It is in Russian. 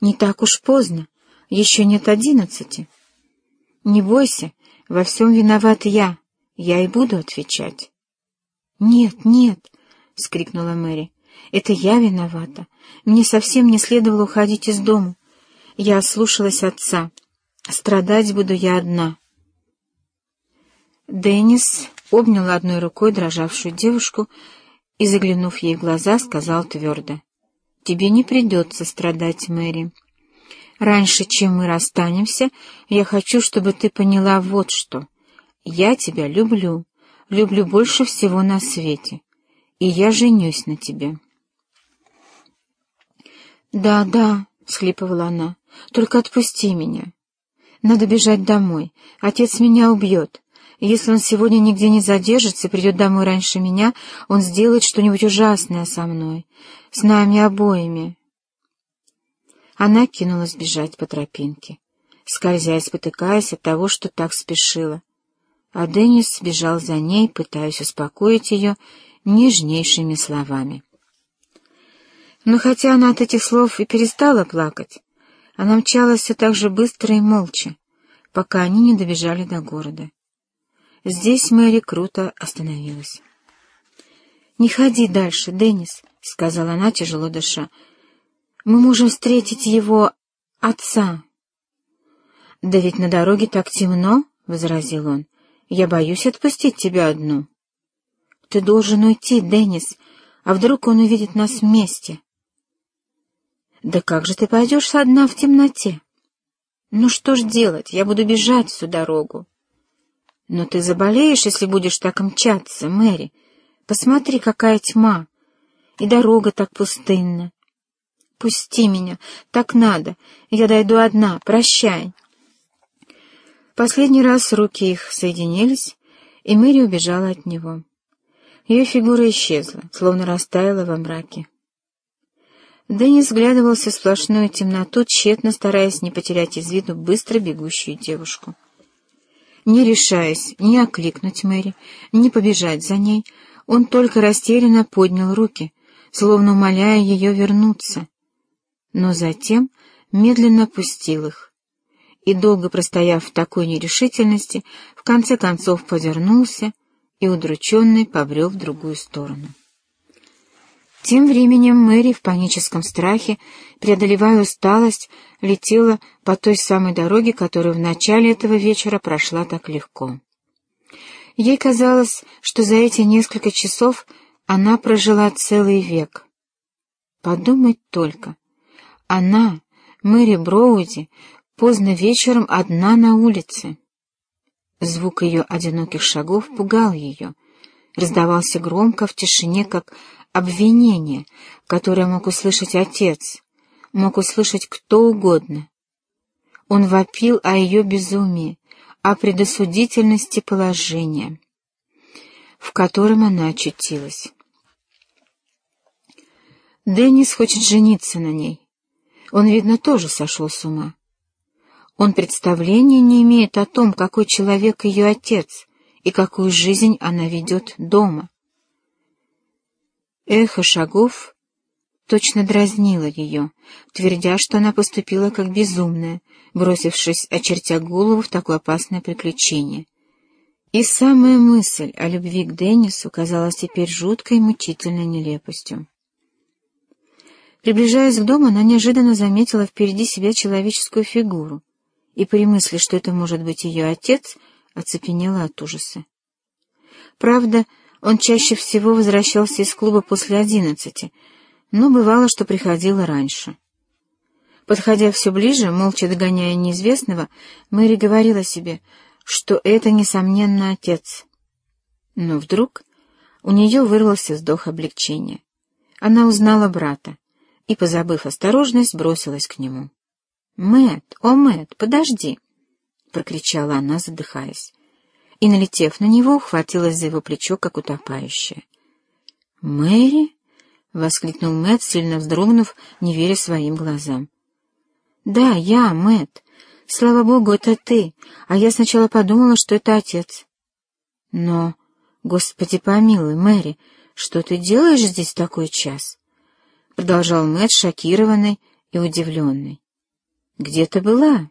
Не так уж поздно, еще нет одиннадцати. Не бойся, во всем виноват я, я и буду отвечать. «Нет, нет!» — скрикнула Мэри. «Это я виновата. Мне совсем не следовало уходить из дому. Я ослушалась отца. Страдать буду я одна». Деннис обнял одной рукой дрожавшую девушку и, заглянув ей в глаза, сказал твердо. «Тебе не придется страдать, Мэри. Раньше, чем мы расстанемся, я хочу, чтобы ты поняла вот что. Я тебя люблю, люблю больше всего на свете, и я женюсь на тебе». «Да, да», — схлипывала она, — «только отпусти меня. Надо бежать домой, отец меня убьет». Если он сегодня нигде не задержится и придет домой раньше меня, он сделает что-нибудь ужасное со мной, с нами обоими. Она кинулась бежать по тропинке, скользя и спотыкаясь от того, что так спешила. А Деннис бежал за ней, пытаясь успокоить ее нежнейшими словами. Но хотя она от этих слов и перестала плакать, она мчалась все так же быстро и молча, пока они не добежали до города. Здесь Мэри круто остановилась. «Не ходи дальше, Деннис», — сказала она, тяжело дыша. «Мы можем встретить его отца». «Да ведь на дороге так темно», — возразил он. «Я боюсь отпустить тебя одну». «Ты должен уйти, Деннис, а вдруг он увидит нас вместе?» «Да как же ты пойдешь одна в темноте?» «Ну что ж делать, я буду бежать всю дорогу». Но ты заболеешь, если будешь так мчаться, Мэри. Посмотри, какая тьма. И дорога так пустынна. Пусти меня, так надо. Я дойду одна, прощай. Последний раз руки их соединились, и Мэри убежала от него. Ее фигура исчезла, словно растаяла во мраке. Дэнни взглядывался в сплошную темноту, тщетно стараясь не потерять из виду быстро бегущую девушку. Не решаясь ни окликнуть Мэри, ни побежать за ней, он только растерянно поднял руки, словно умоляя ее вернуться. Но затем медленно опустил их. И, долго простояв в такой нерешительности, в конце концов повернулся и, удрученный, побрел в другую сторону. Тем временем Мэри в паническом страхе, преодолевая усталость, летела по той самой дороге, которая в начале этого вечера прошла так легко. Ей казалось, что за эти несколько часов она прожила целый век. Подумать только. Она, Мэри Броуди, поздно вечером одна на улице. Звук ее одиноких шагов пугал ее, раздавался громко в тишине, как обвинение, которое мог услышать отец, мог услышать кто угодно. Он вопил о ее безумии, о предосудительности положения, в котором она очутилась. Деннис хочет жениться на ней. Он, видно, тоже сошел с ума. Он представления не имеет о том, какой человек ее отец и какую жизнь она ведет дома. Эхо шагов точно дразнило ее, твердя, что она поступила как безумная, бросившись, очертя голову в такое опасное приключение. И самая мысль о любви к Деннису казалась теперь жуткой мучительной нелепостью. Приближаясь к дому, она неожиданно заметила впереди себя человеческую фигуру, и при мысли, что это может быть ее отец, оцепенела от ужаса. Правда, он чаще всего возвращался из клуба после одиннадцати, но бывало, что приходил раньше. Подходя все ближе, молча догоняя неизвестного, Мэри говорила себе, что это, несомненно, отец. Но вдруг у нее вырвался вздох облегчения. Она узнала брата и, позабыв осторожность, бросилась к нему. «Мэтт, о, Мэтт, подожди!» — прокричала она, задыхаясь и, налетев на него, ухватилась за его плечо, как утопающая. «Мэри?» — воскликнул Мэтт, сильно вздрогнув, не веря своим глазам. «Да, я, Мэтт. Слава богу, это ты, а я сначала подумала, что это отец». «Но, господи помилуй, Мэри, что ты делаешь здесь в такой час?» — продолжал Мэтт, шокированный и удивленный. где ты была?»